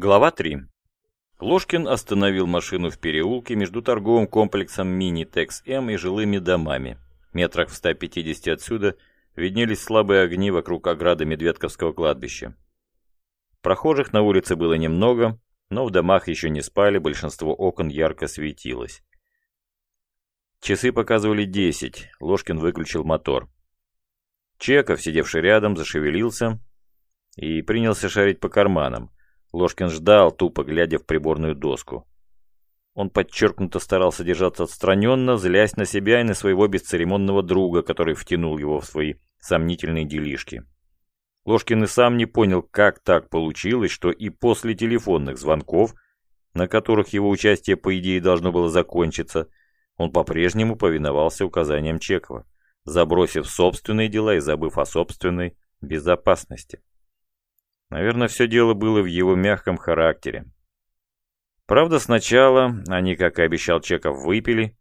Глава 3. Ложкин остановил машину в переулке между торговым комплексом «Мини-Текс-М» и жилыми домами. Метрах в 150 отсюда виднелись слабые огни вокруг ограды Медведковского кладбища. Прохожих на улице было немного, но в домах еще не спали, большинство окон ярко светилось. Часы показывали 10, Ложкин выключил мотор. Чеков, сидевший рядом, зашевелился и принялся шарить по карманам. Ложкин ждал, тупо глядя в приборную доску. Он подчеркнуто старался держаться отстраненно, злясь на себя и на своего бесцеремонного друга, который втянул его в свои сомнительные делишки. Ложкин и сам не понял, как так получилось, что и после телефонных звонков, на которых его участие, по идее, должно было закончиться, он по-прежнему повиновался указаниям Чекова, забросив собственные дела и забыв о собственной безопасности. Наверное, все дело было в его мягком характере. Правда, сначала они, как и обещал Чеков, выпили,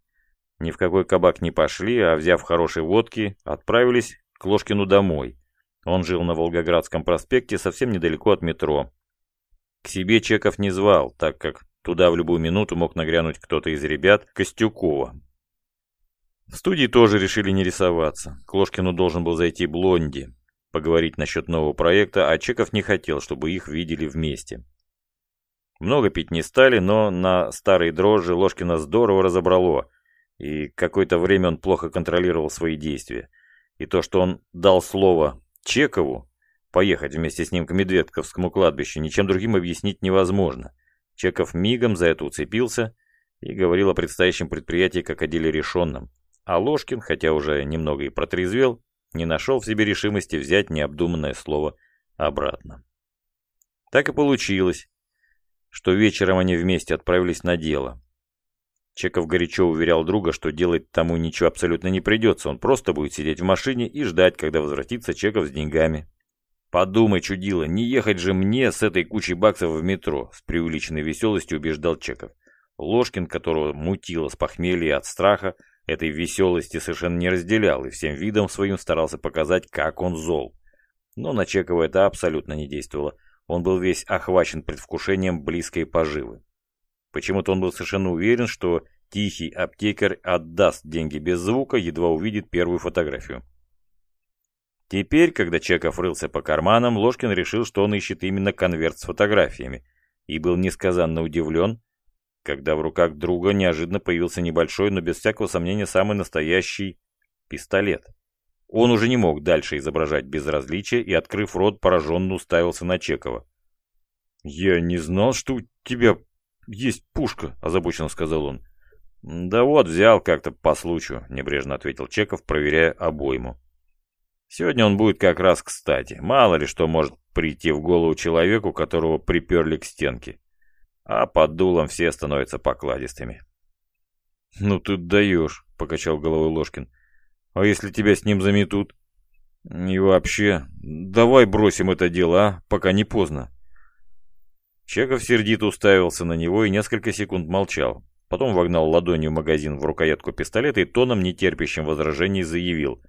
ни в какой кабак не пошли, а, взяв хорошей водки, отправились к Ложкину домой. Он жил на Волгоградском проспекте, совсем недалеко от метро. К себе Чеков не звал, так как туда в любую минуту мог нагрянуть кто-то из ребят Костюкова. В студии тоже решили не рисоваться. К Ложкину должен был зайти Блонди поговорить насчет нового проекта, а Чеков не хотел, чтобы их видели вместе. Много пить не стали, но на старые дрожжи Ложкина здорово разобрало, и какое-то время он плохо контролировал свои действия. И то, что он дал слово Чекову поехать вместе с ним к Медведковскому кладбищу, ничем другим объяснить невозможно. Чеков мигом за это уцепился и говорил о предстоящем предприятии как о деле решенном. А Ложкин, хотя уже немного и протрезвел, не нашел в себе решимости взять необдуманное слово обратно. Так и получилось, что вечером они вместе отправились на дело. Чеков горячо уверял друга, что делать тому ничего абсолютно не придется, он просто будет сидеть в машине и ждать, когда возвратится Чеков с деньгами. «Подумай, чудило, не ехать же мне с этой кучей баксов в метро», с преувеличенной веселостью убеждал Чеков. Ложкин, которого мутило с похмелья от страха, этой веселости совершенно не разделял и всем видом своим старался показать, как он зол. Но на Чекова это абсолютно не действовало. Он был весь охвачен предвкушением близкой поживы. Почему-то он был совершенно уверен, что тихий аптекарь отдаст деньги без звука, едва увидит первую фотографию. Теперь, когда Чеков рылся по карманам, Ложкин решил, что он ищет именно конверт с фотографиями, и был несказанно удивлен, когда в руках друга неожиданно появился небольшой, но без всякого сомнения самый настоящий пистолет. Он уже не мог дальше изображать безразличие и, открыв рот, пораженно уставился на Чекова. «Я не знал, что у тебя есть пушка», — озабоченно сказал он. «Да вот, взял как-то по случаю», — небрежно ответил Чеков, проверяя обойму. «Сегодня он будет как раз кстати. Мало ли что может прийти в голову человеку, которого приперли к стенке а под дулом все становятся покладистыми. «Ну ты даешь», — покачал головой Ложкин. «А если тебя с ним заметут?» «И вообще, давай бросим это дело, а, пока не поздно». Чеков сердито уставился на него и несколько секунд молчал. Потом вогнал ладонью магазин в рукоятку пистолета и тоном, нетерпящим возражений, заявил.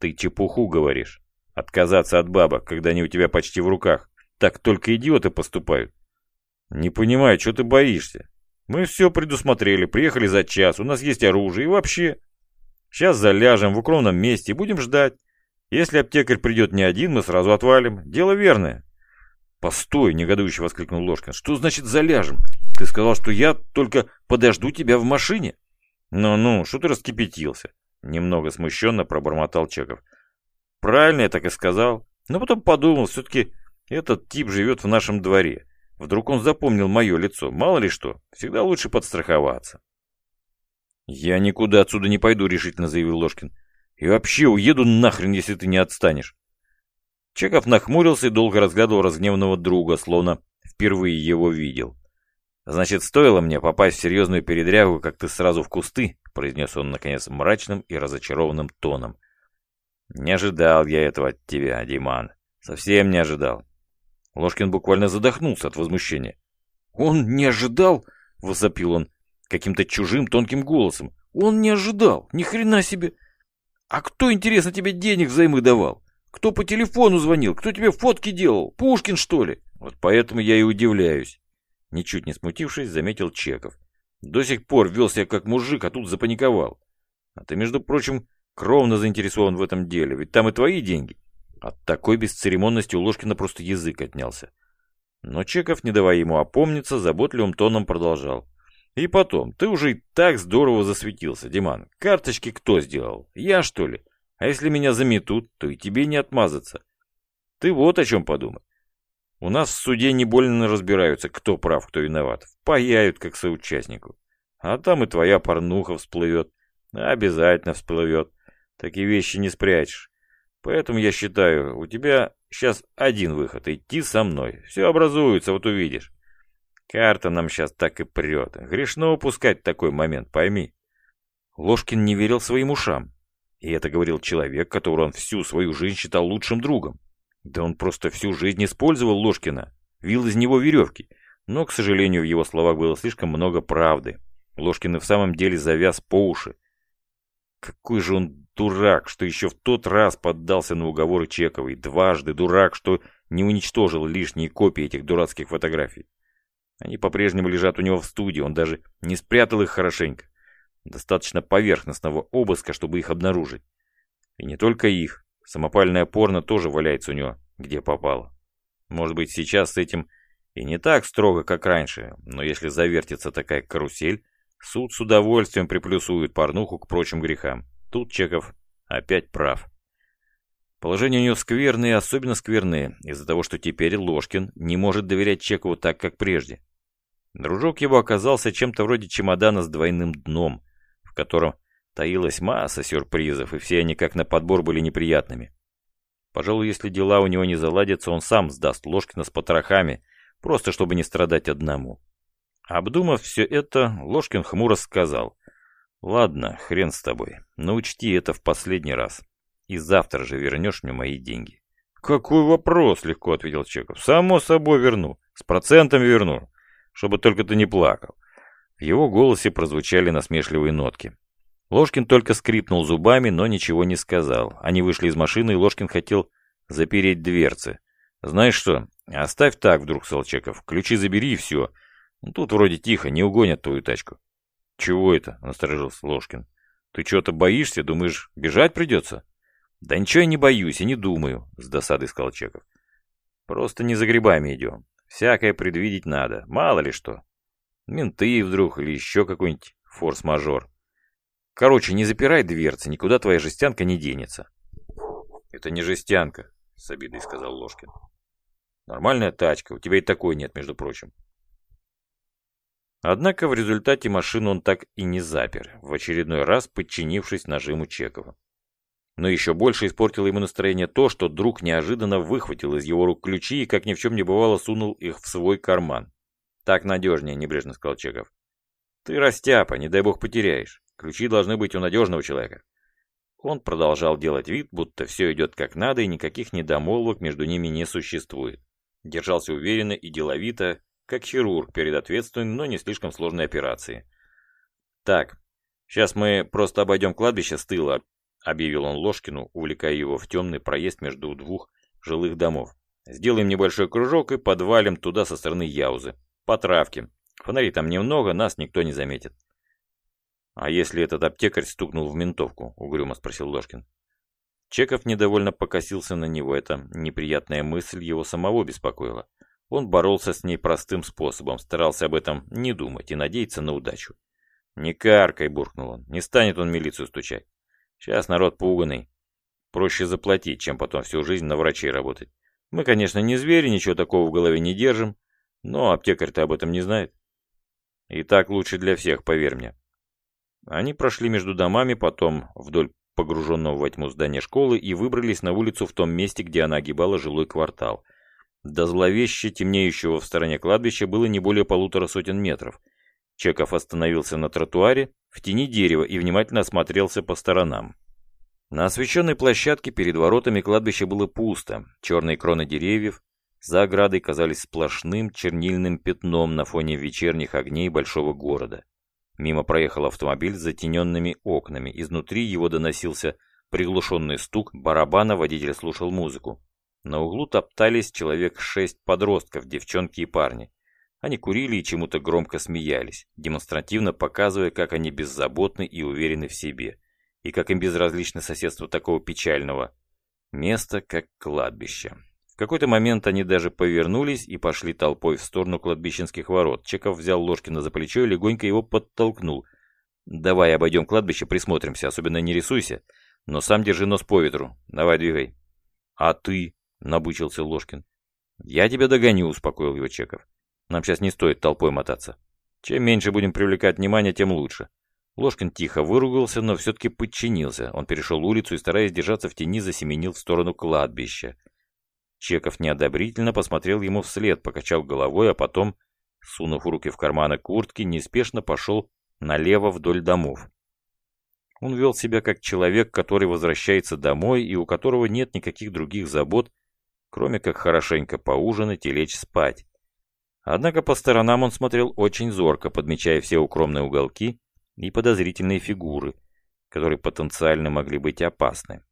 «Ты чепуху говоришь. Отказаться от бабок, когда они у тебя почти в руках. Так только идиоты поступают. «Не понимаю, что ты боишься? Мы все предусмотрели, приехали за час, у нас есть оружие и вообще. Сейчас заляжем в укромном месте и будем ждать. Если аптекарь придет не один, мы сразу отвалим. Дело верное». «Постой!» — негодующе воскликнул Ложкин. «Что значит заляжем? Ты сказал, что я только подожду тебя в машине?» «Ну-ну, что ты раскипятился?» Немного смущенно пробормотал Чеков. «Правильно я так и сказал. Но потом подумал, все-таки этот тип живет в нашем дворе. Вдруг он запомнил мое лицо. Мало ли что, всегда лучше подстраховаться. «Я никуда отсюда не пойду», — решительно заявил Ложкин. «И вообще уеду нахрен, если ты не отстанешь». Чеков нахмурился и долго разглядывал разгневанного друга, словно впервые его видел. «Значит, стоило мне попасть в серьезную передрягу, как ты сразу в кусты», — произнес он, наконец, мрачным и разочарованным тоном. «Не ожидал я этого от тебя, Диман. Совсем не ожидал. Ложкин буквально задохнулся от возмущения. «Он не ожидал?» — возопил он каким-то чужим тонким голосом. «Он не ожидал! Ни хрена себе! А кто, интересно, тебе денег взаймы давал? Кто по телефону звонил? Кто тебе фотки делал? Пушкин, что ли? Вот поэтому я и удивляюсь. Ничуть не смутившись, заметил Чеков. До сих пор вел себя как мужик, а тут запаниковал. А ты, между прочим, кровно заинтересован в этом деле, ведь там и твои деньги. От такой бесцеремонности у Ложкина просто язык отнялся. Но Чеков, не давая ему опомниться, заботливым тоном продолжал. И потом, ты уже и так здорово засветился, Диман. Карточки кто сделал? Я, что ли? А если меня заметут, то и тебе не отмазаться. Ты вот о чем подумай. У нас в суде не больно разбираются, кто прав, кто виноват. Впаяют, как соучастнику. А там и твоя порнуха всплывет. Обязательно всплывет. Такие вещи не спрячешь. Поэтому я считаю, у тебя сейчас один выход — идти со мной. Все образуется, вот увидишь. Карта нам сейчас так и прет. Грешно упускать такой момент, пойми. Ложкин не верил своим ушам. И это говорил человек, которого он всю свою жизнь считал лучшим другом. Да он просто всю жизнь использовал Ложкина, вил из него веревки. Но, к сожалению, в его словах было слишком много правды. Ложкин и в самом деле завяз по уши. Какой же он дурак, что еще в тот раз поддался на уговоры Чековой. Дважды дурак, что не уничтожил лишние копии этих дурацких фотографий. Они по-прежнему лежат у него в студии, он даже не спрятал их хорошенько. Достаточно поверхностного обыска, чтобы их обнаружить. И не только их. Самопальная порно тоже валяется у него, где попало. Может быть, сейчас с этим и не так строго, как раньше, но если завертится такая карусель, суд с удовольствием приплюсует порнуху к прочим грехам. Тут Чеков опять прав. Положение у него скверное, особенно скверное, из-за того, что теперь Ложкин не может доверять Чекову так, как прежде. Дружок его оказался чем-то вроде чемодана с двойным дном, в котором Таилась масса сюрпризов, и все они как на подбор были неприятными. Пожалуй, если дела у него не заладятся, он сам сдаст Ложкина с потрохами, просто чтобы не страдать одному. Обдумав все это, Ложкин хмуро сказал. «Ладно, хрен с тобой, но учти это в последний раз. И завтра же вернешь мне мои деньги». «Какой вопрос?» — легко ответил Чеков. «Само собой верну. С процентом верну. Чтобы только ты не плакал». В его голосе прозвучали насмешливые нотки. Ложкин только скрипнул зубами, но ничего не сказал. Они вышли из машины, и Ложкин хотел запереть дверцы. «Знаешь что, оставь так вдруг, Солчеков. Ключи забери и все. Ну, тут вроде тихо, не угонят твою тачку». «Чего это?» — насторожился Ложкин. «Ты чего-то боишься? Думаешь, бежать придется?» «Да ничего я не боюсь и не думаю», — с досадой сказал Чеков. «Просто не за грибами идем. Всякое предвидеть надо, мало ли что. Менты вдруг или еще какой-нибудь форс-мажор». Короче, не запирай дверцы, никуда твоя жестянка не денется. Это не жестянка, с обидой сказал Ложкин. Нормальная тачка, у тебя и такой нет, между прочим. Однако в результате машину он так и не запер, в очередной раз подчинившись нажиму Чекова. Но еще больше испортило ему настроение то, что друг неожиданно выхватил из его рук ключи и, как ни в чем не бывало, сунул их в свой карман. «Так надежнее», — небрежно сказал Чеков. «Ты растяпа, не дай бог потеряешь. Ключи должны быть у надежного человека. Он продолжал делать вид, будто все идет как надо и никаких недомолвок между ними не существует. Держался уверенно и деловито, как хирург перед ответственной, но не слишком сложной операцией. «Так, сейчас мы просто обойдем кладбище с тыла», объявил он Ложкину, увлекая его в темный проезд между двух жилых домов. «Сделаем небольшой кружок и подвалим туда со стороны Яузы. По травке. Фонарей там немного, нас никто не заметит. «А если этот аптекарь стукнул в ментовку?» — угрюмо спросил Ложкин. Чеков недовольно покосился на него. Эта неприятная мысль его самого беспокоила. Он боролся с ней простым способом, старался об этом не думать и надеяться на удачу. «Не каркай!» — буркнул он. «Не станет он милицию стучать. Сейчас народ пуганый. Проще заплатить, чем потом всю жизнь на врачей работать. Мы, конечно, не звери, ничего такого в голове не держим, но аптекарь-то об этом не знает. И так лучше для всех, поверь мне. Они прошли между домами, потом вдоль погруженного во тьму здания школы и выбрались на улицу в том месте, где она огибала жилой квартал. До зловеще темнеющего в стороне кладбища было не более полутора сотен метров. Чеков остановился на тротуаре, в тени дерева и внимательно осмотрелся по сторонам. На освещенной площадке перед воротами кладбища было пусто. Черные кроны деревьев за оградой казались сплошным чернильным пятном на фоне вечерних огней большого города. Мимо проехал автомобиль с затененными окнами. Изнутри его доносился приглушенный стук барабана, водитель слушал музыку. На углу топтались человек шесть подростков, девчонки и парни. Они курили и чему-то громко смеялись, демонстративно показывая, как они беззаботны и уверены в себе, и как им безразлично соседство такого печального места, как кладбище. В какой-то момент они даже повернулись и пошли толпой в сторону кладбищенских ворот. Чеков взял Ложкина за плечо и легонько его подтолкнул. «Давай обойдем кладбище, присмотримся, особенно не рисуйся, но сам держи нос по ветру. Давай двигай». «А ты?» — набучился Ложкин. «Я тебя догоню», — успокоил его Чеков. «Нам сейчас не стоит толпой мотаться. Чем меньше будем привлекать внимание, тем лучше». Ложкин тихо выругался, но все-таки подчинился. Он перешел улицу и, стараясь держаться в тени, засеменил в сторону кладбища. Чеков неодобрительно посмотрел ему вслед, покачал головой, а потом, сунув руки в карманы куртки, неспешно пошел налево вдоль домов. Он вел себя как человек, который возвращается домой и у которого нет никаких других забот, кроме как хорошенько поужинать и лечь спать. Однако по сторонам он смотрел очень зорко, подмечая все укромные уголки и подозрительные фигуры, которые потенциально могли быть опасны.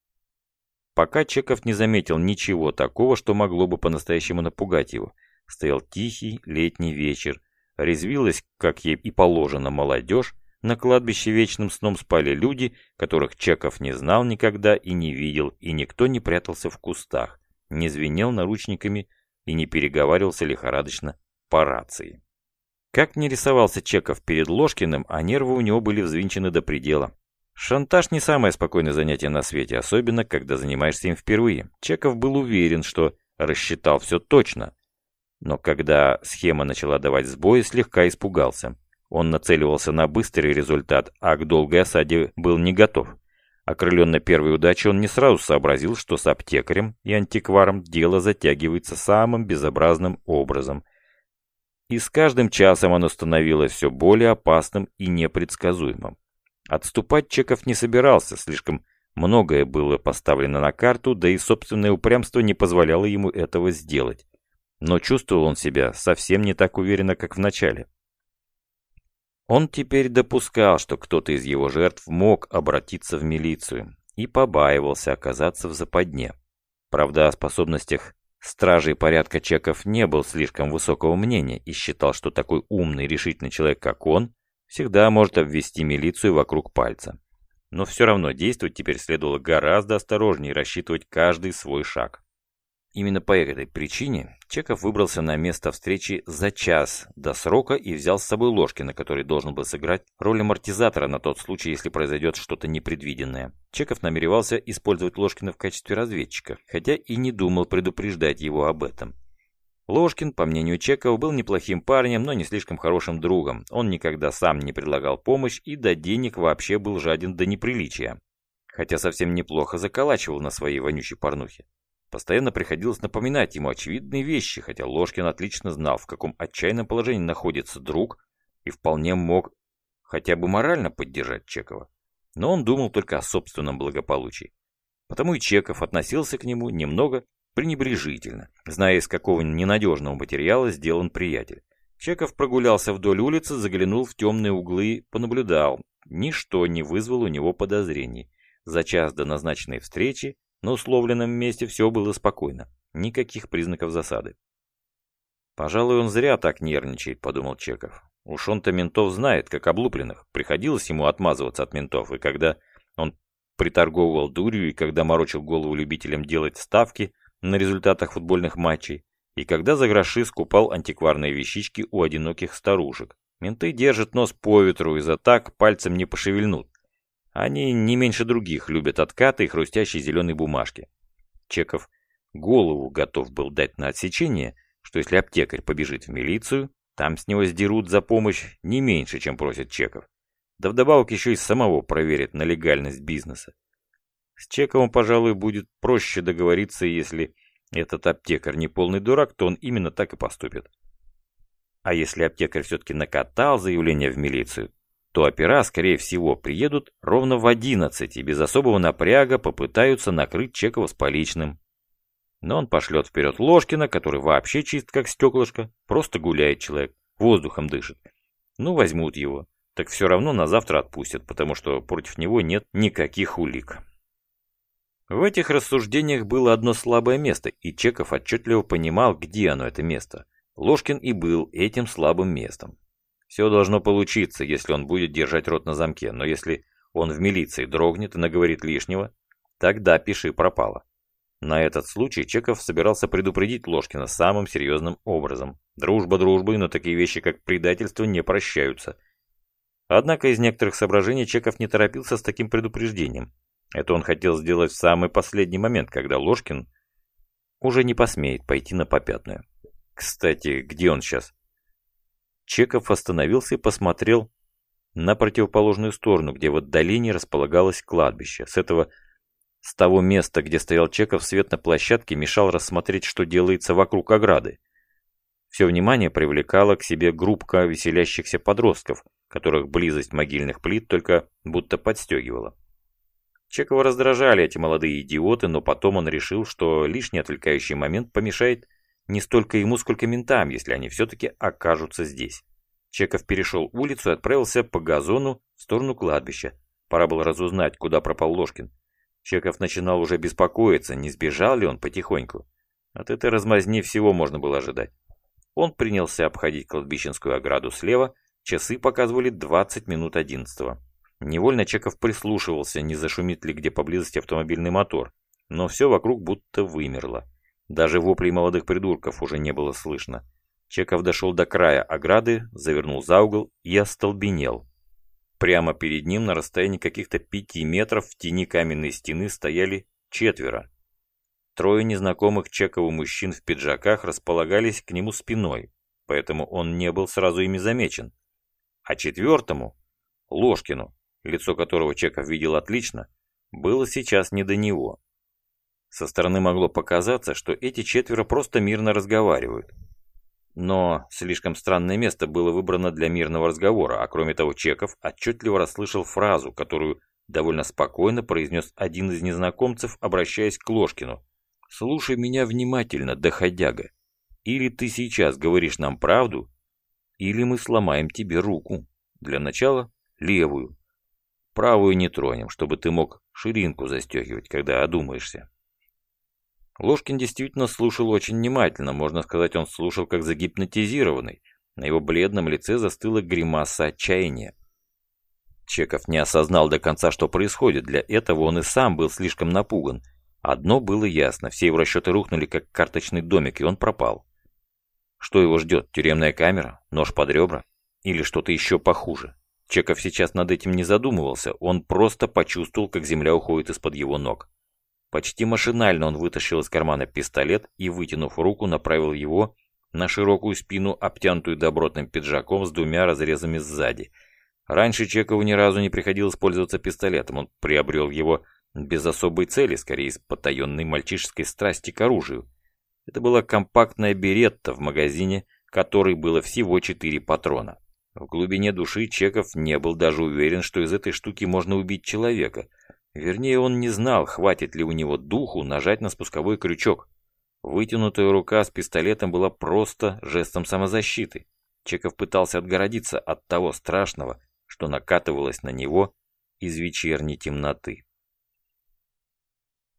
Пока Чеков не заметил ничего такого, что могло бы по-настоящему напугать его. Стоял тихий летний вечер, резвилась, как ей и положено, молодежь, на кладбище вечным сном спали люди, которых Чеков не знал никогда и не видел, и никто не прятался в кустах, не звенел наручниками и не переговаривался лихорадочно по рации. Как не рисовался Чеков перед Ложкиным, а нервы у него были взвинчены до предела. Шантаж не самое спокойное занятие на свете, особенно когда занимаешься им впервые. Чеков был уверен, что рассчитал все точно. Но когда схема начала давать сбои, слегка испугался. Он нацеливался на быстрый результат, а к долгой осаде был не готов. Окрыленный первой удачей, он не сразу сообразил, что с аптекарем и антикваром дело затягивается самым безобразным образом. И с каждым часом оно становилось все более опасным и непредсказуемым. Отступать Чеков не собирался, слишком многое было поставлено на карту, да и собственное упрямство не позволяло ему этого сделать. Но чувствовал он себя совсем не так уверенно, как в начале. Он теперь допускал, что кто-то из его жертв мог обратиться в милицию и побаивался оказаться в западне. Правда, о способностях стражей порядка чеков не был слишком высокого мнения и считал, что такой умный решительный человек, как он, всегда может обвести милицию вокруг пальца. Но все равно действовать теперь следовало гораздо осторожнее и рассчитывать каждый свой шаг. Именно по этой причине Чеков выбрался на место встречи за час до срока и взял с собой Ложкина, который должен был сыграть роль амортизатора на тот случай, если произойдет что-то непредвиденное. Чеков намеревался использовать Ложкина в качестве разведчика, хотя и не думал предупреждать его об этом. Ложкин, по мнению Чекова, был неплохим парнем, но не слишком хорошим другом. Он никогда сам не предлагал помощь и до денег вообще был жаден до неприличия. Хотя совсем неплохо заколачивал на своей вонючей порнухе. Постоянно приходилось напоминать ему очевидные вещи, хотя Ложкин отлично знал, в каком отчаянном положении находится друг, и вполне мог хотя бы морально поддержать Чекова. Но он думал только о собственном благополучии. Потому и Чеков относился к нему немного пренебрежительно, зная, из какого ненадежного материала сделан приятель. Чеков прогулялся вдоль улицы, заглянул в темные углы, понаблюдал. Ничто не вызвало у него подозрений. За час до назначенной встречи на условленном месте все было спокойно. Никаких признаков засады. «Пожалуй, он зря так нервничает», — подумал Чеков. «Уж он-то ментов знает, как облупленных. Приходилось ему отмазываться от ментов, и когда он приторговывал дурью, и когда морочил голову любителям делать ставки на результатах футбольных матчей, и когда за гроши скупал антикварные вещички у одиноких старушек. Менты держат нос по ветру и за так пальцем не пошевельнут. Они не меньше других любят откаты и хрустящие зеленые бумажки. Чеков голову готов был дать на отсечение, что если аптекарь побежит в милицию, там с него сдерут за помощь не меньше, чем просит Чеков. Да вдобавок еще и самого проверят на легальность бизнеса. С Чековым, пожалуй, будет проще договориться, если этот аптекарь не полный дурак, то он именно так и поступит. А если аптекарь все-таки накатал заявление в милицию, то опера, скорее всего, приедут ровно в 11 и без особого напряга попытаются накрыть Чекова с поличным. Но он пошлет вперед Ложкина, который вообще чист как стеклышко, просто гуляет человек, воздухом дышит. Ну, возьмут его, так все равно на завтра отпустят, потому что против него нет никаких улик. В этих рассуждениях было одно слабое место, и Чеков отчетливо понимал, где оно, это место. Ложкин и был этим слабым местом. Все должно получиться, если он будет держать рот на замке, но если он в милиции дрогнет и наговорит лишнего, тогда пиши пропало. На этот случай Чеков собирался предупредить Ложкина самым серьезным образом. Дружба дружбой, но такие вещи, как предательство, не прощаются. Однако из некоторых соображений Чеков не торопился с таким предупреждением. Это он хотел сделать в самый последний момент, когда Ложкин уже не посмеет пойти на попятную. Кстати, где он сейчас? Чеков остановился и посмотрел на противоположную сторону, где в отдалении располагалось кладбище. С этого, с того места, где стоял Чеков, свет на площадке мешал рассмотреть, что делается вокруг ограды. Все внимание привлекала к себе группка веселящихся подростков, которых близость могильных плит только будто подстегивала. Чекова раздражали эти молодые идиоты, но потом он решил, что лишний отвлекающий момент помешает не столько ему, сколько ментам, если они все-таки окажутся здесь. Чеков перешел улицу и отправился по газону в сторону кладбища. Пора было разузнать, куда пропал Ложкин. Чеков начинал уже беспокоиться, не сбежал ли он потихоньку. От этой размазни всего можно было ожидать. Он принялся обходить кладбищенскую ограду слева, часы показывали 20 минут одиннадцатого. Невольно Чеков прислушивался, не зашумит ли где поблизости автомобильный мотор, но все вокруг будто вымерло. Даже воплей молодых придурков уже не было слышно. Чеков дошел до края ограды, завернул за угол и остолбенел. Прямо перед ним на расстоянии каких-то пяти метров в тени каменной стены стояли четверо. Трое незнакомых Чекову мужчин в пиджаках располагались к нему спиной, поэтому он не был сразу ими замечен. А четвертому, Ложкину, лицо которого Чеков видел отлично, было сейчас не до него. Со стороны могло показаться, что эти четверо просто мирно разговаривают. Но слишком странное место было выбрано для мирного разговора, а кроме того Чеков отчетливо расслышал фразу, которую довольно спокойно произнес один из незнакомцев, обращаясь к Ложкину. «Слушай меня внимательно, доходяга. Или ты сейчас говоришь нам правду, или мы сломаем тебе руку. Для начала левую. Правую не тронем, чтобы ты мог ширинку застегивать, когда одумаешься». Ложкин действительно слушал очень внимательно, можно сказать, он слушал как загипнотизированный. На его бледном лице застыла гримаса отчаяния. Чеков не осознал до конца, что происходит, для этого он и сам был слишком напуган. Одно было ясно, все его расчеты рухнули, как карточный домик, и он пропал. Что его ждет, тюремная камера, нож под ребра или что-то еще похуже? Чеков сейчас над этим не задумывался, он просто почувствовал, как земля уходит из-под его ног. Почти машинально он вытащил из кармана пистолет и, вытянув руку, направил его на широкую спину, обтянутую добротным пиджаком с двумя разрезами сзади. Раньше Чекову ни разу не приходилось пользоваться пистолетом, он приобрел его без особой цели, скорее из потаенной мальчишеской страсти к оружию. Это была компактная беретта в магазине, которой было всего четыре патрона. В глубине души Чеков не был даже уверен, что из этой штуки можно убить человека – Вернее, он не знал, хватит ли у него духу нажать на спусковой крючок. Вытянутая рука с пистолетом была просто жестом самозащиты. Чеков пытался отгородиться от того страшного, что накатывалось на него из вечерней темноты.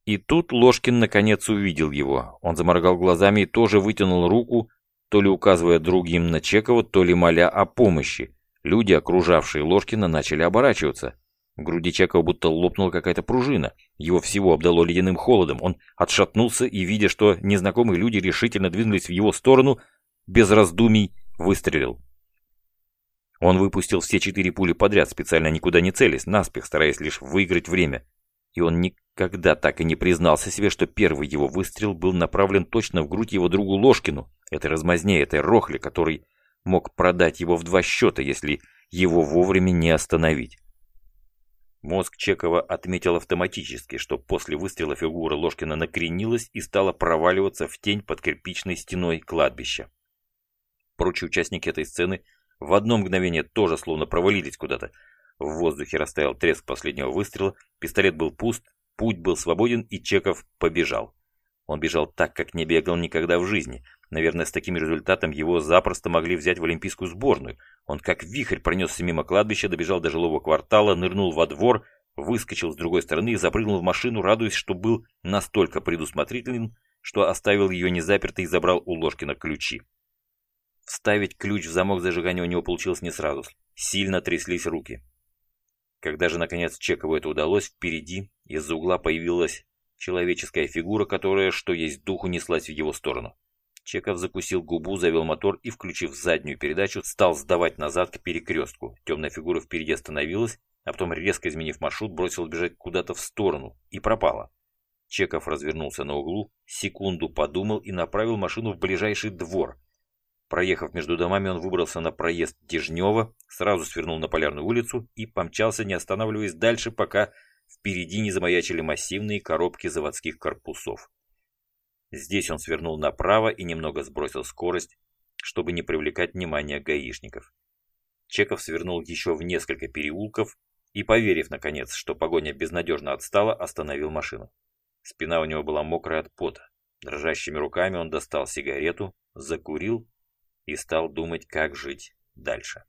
И тут Ложкин наконец увидел его. Он заморгал глазами и тоже вытянул руку, то ли указывая другим на Чекова, то ли моля о помощи. Люди, окружавшие Ложкина, начали оборачиваться. В груди Чекова будто лопнула какая-то пружина. Его всего обдало ледяным холодом. Он отшатнулся и, видя, что незнакомые люди решительно двинулись в его сторону, без раздумий выстрелил. Он выпустил все четыре пули подряд, специально никуда не целясь, наспех, стараясь лишь выиграть время. И он никогда так и не признался себе, что первый его выстрел был направлен точно в грудь его другу Ложкину, этой размазне, этой рохле, который мог продать его в два счета, если его вовремя не остановить. Мозг Чекова отметил автоматически, что после выстрела фигура Ложкина накренилась и стала проваливаться в тень под кирпичной стеной кладбища. Прочие участники этой сцены в одно мгновение тоже словно провалились куда-то. В воздухе растаял треск последнего выстрела, пистолет был пуст, путь был свободен и Чеков побежал. Он бежал так, как не бегал никогда в жизни. Наверное, с таким результатом его запросто могли взять в олимпийскую сборную. Он как вихрь пронесся мимо кладбища, добежал до жилого квартала, нырнул во двор, выскочил с другой стороны и запрыгнул в машину, радуясь, что был настолько предусмотрителен, что оставил ее незапертой и забрал у Ложкина ключи. Вставить ключ в замок зажигания у него получилось не сразу. Сильно тряслись руки. Когда же, наконец, Чекову это удалось, впереди из-за угла появилась человеческая фигура, которая, что есть духу, неслась в его сторону. Чеков закусил губу, завел мотор и, включив заднюю передачу, стал сдавать назад к перекрестку. Темная фигура впереди остановилась, а потом, резко изменив маршрут, бросил бежать куда-то в сторону и пропала. Чеков развернулся на углу, секунду подумал и направил машину в ближайший двор. Проехав между домами, он выбрался на проезд Дежнева, сразу свернул на Полярную улицу и помчался, не останавливаясь дальше, пока впереди не замаячили массивные коробки заводских корпусов. Здесь он свернул направо и немного сбросил скорость, чтобы не привлекать внимания гаишников. Чеков свернул еще в несколько переулков и, поверив наконец, что погоня безнадежно отстала, остановил машину. Спина у него была мокрая от пота. Дрожащими руками он достал сигарету, закурил и стал думать, как жить дальше.